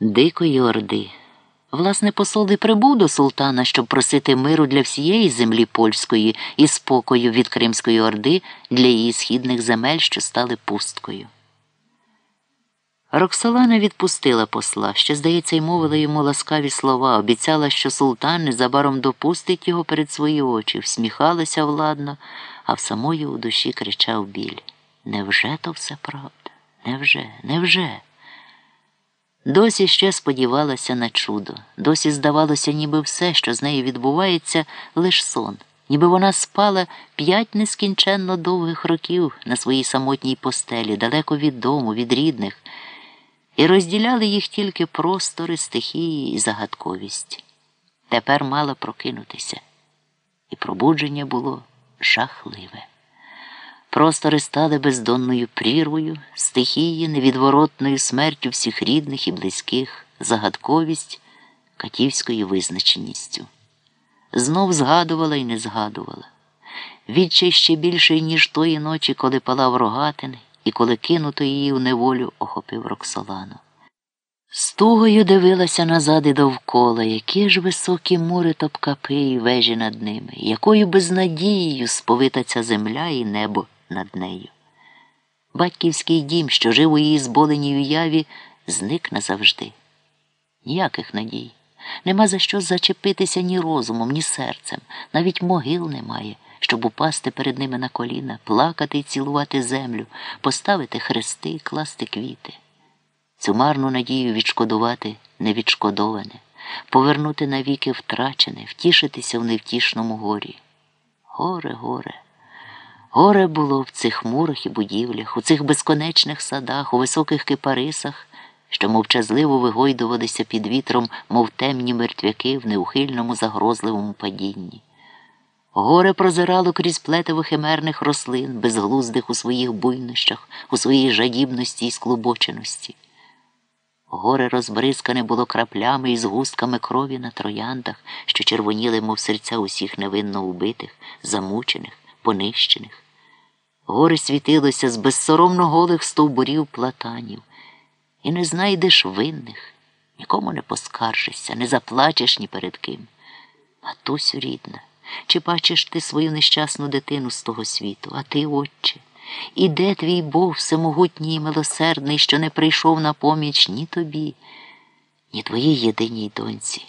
Дикої Орди. Власне, посол і прибув до султана, щоб просити миру для всієї землі польської і спокою від Кримської Орди для її східних земель, що стали пусткою. Роксолана відпустила посла, ще, здається, й мовила йому ласкаві слова, обіцяла, що султан незабаром допустить його перед свої очі, всміхалася владно, а в самої у душі кричав біль. Невже то все правда? Невже? Невже? Досі ще сподівалася на чудо, досі здавалося, ніби все, що з нею відбувається, лиш сон, ніби вона спала п'ять нескінченно довгих років на своїй самотній постелі, далеко від дому, від рідних, і розділяли їх тільки простори, стихії і загадковість. Тепер мала прокинутися, і пробудження було жахливе. Простори стали бездонною прірвою, стихії, невідворотною смертю всіх рідних і близьких, загадковість катівською визначеністю. Знов згадувала і не згадувала. Відчай ще більший, ніж тої ночі, коли палав рогатин і коли кинуто її у неволю охопив Роксолану. Стугою дивилася назад і довкола, які ж високі мури топкапи і вежі над ними, якою безнадією сповита ця земля і небо над нею. Батьківський дім, що жив у її зболеній уяві, зник назавжди. Ніяких надій. Нема за що зачепитися ні розумом, ні серцем, навіть могил немає, щоб упасти перед ними на коліна, плакати і цілувати землю, поставити хрести, класти квіти. Цю марну надію відшкодувати невідшкодоване, повернути навіки втрачене, втішитися в невтішному горі. Горе, горе. Горе було в цих мурах і будівлях, у цих безконечних садах, у високих кипарисах, що мовчазливо вигойдувалися під вітром, мов темні мертвяки в неухильному загрозливому падінні. Горе прозирало крізь плетиво химерних рослин, безглуздих у своїх буйнощах, у своїй жадібності і склубоченості. Горе розбризкане було краплями і згустками крові на трояндах, що червоніли, мов серця усіх невинно убитих, замучених, понищених. Горе світилося з безсоромно голих стовбурів платанів, і не знайдеш винних, нікому не поскаржишся, не заплачеш ні перед ким. Матусю рідна, чи бачиш ти свою нещасну дитину з того світу, а ти, отче? І де твій Бог всемогутній і милосердний, що не прийшов на поміч ні тобі, ні твоїй єдиній доньці?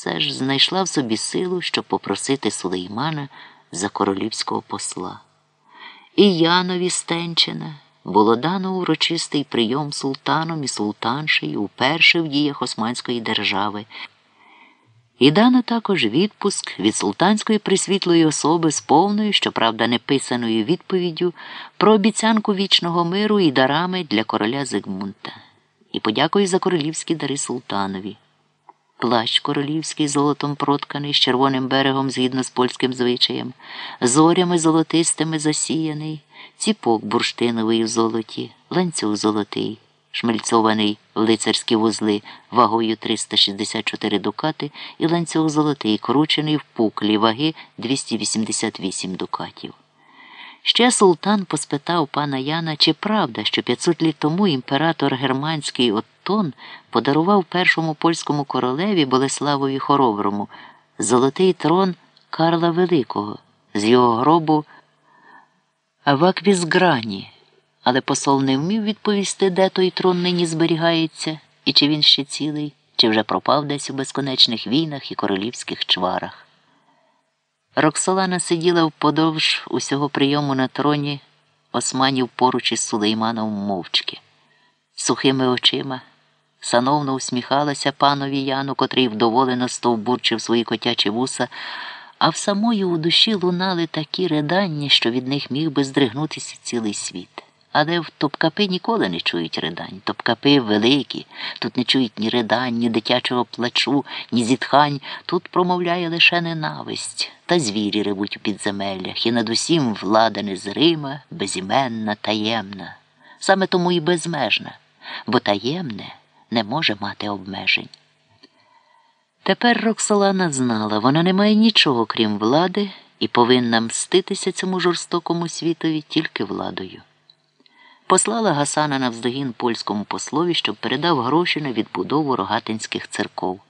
Все ж знайшла в собі силу, щоб попросити Сулеймана за королівського посла. І Янові Стенчина було дано урочистий прийом султаном і султаншею уперше в діях Османської держави. І дано також відпуск від султанської присвітлої особи з повною, щоправда, неписаною відповіддю про обіцянку вічного миру і дарами для короля Зигмунта. І подякую за королівські дари султанові. Плащ королівський золотом протканий з червоним берегом згідно з польським звичаєм, зорями золотистими засіяний, ціпок бурштиновий в золоті, ланцюг золотий шмельцований в лицарські вузли вагою 364 дукати і ланцюг золотий, кручений в пуклі ваги 288 дукатів. Ще султан поспитав пана Яна, чи правда, що 500 літ тому імператор германський Оттон подарував першому польському королеві Болеславові Хороброму золотий трон Карла Великого з його гробу в Аквізграні але посол не вмів відповісти, де той трон нині зберігається, і чи він ще цілий, чи вже пропав десь у безконечних війнах і королівських чварах. Роксолана сиділа вподовж усього прийому на троні османів поруч із Сулейманом мовчки, сухими очима. Сановно усміхалася панові Яну, котрий вдоволено стовбурчив свої котячі вуса, а в самої у душі лунали такі ридання, що від них міг би здригнутися цілий світ. Але в топкапи ніколи не чують ридань. Топкапи великі, тут не чують ні ридань, ні дитячого плачу, ні зітхань. Тут промовляє лише ненависть, та звірі ревуть у підземеллях, і над усім влада незрима, безіменна, таємна. Саме тому і безмежна, бо таємне не може мати обмежень. Тепер Роксолана знала, вона не має нічого крім влади і повинна мститися цьому жорстокому світові тільки владою. Послала Гасана навздогін польському послові, щоб передав гроші на відбудову рогатинських церков.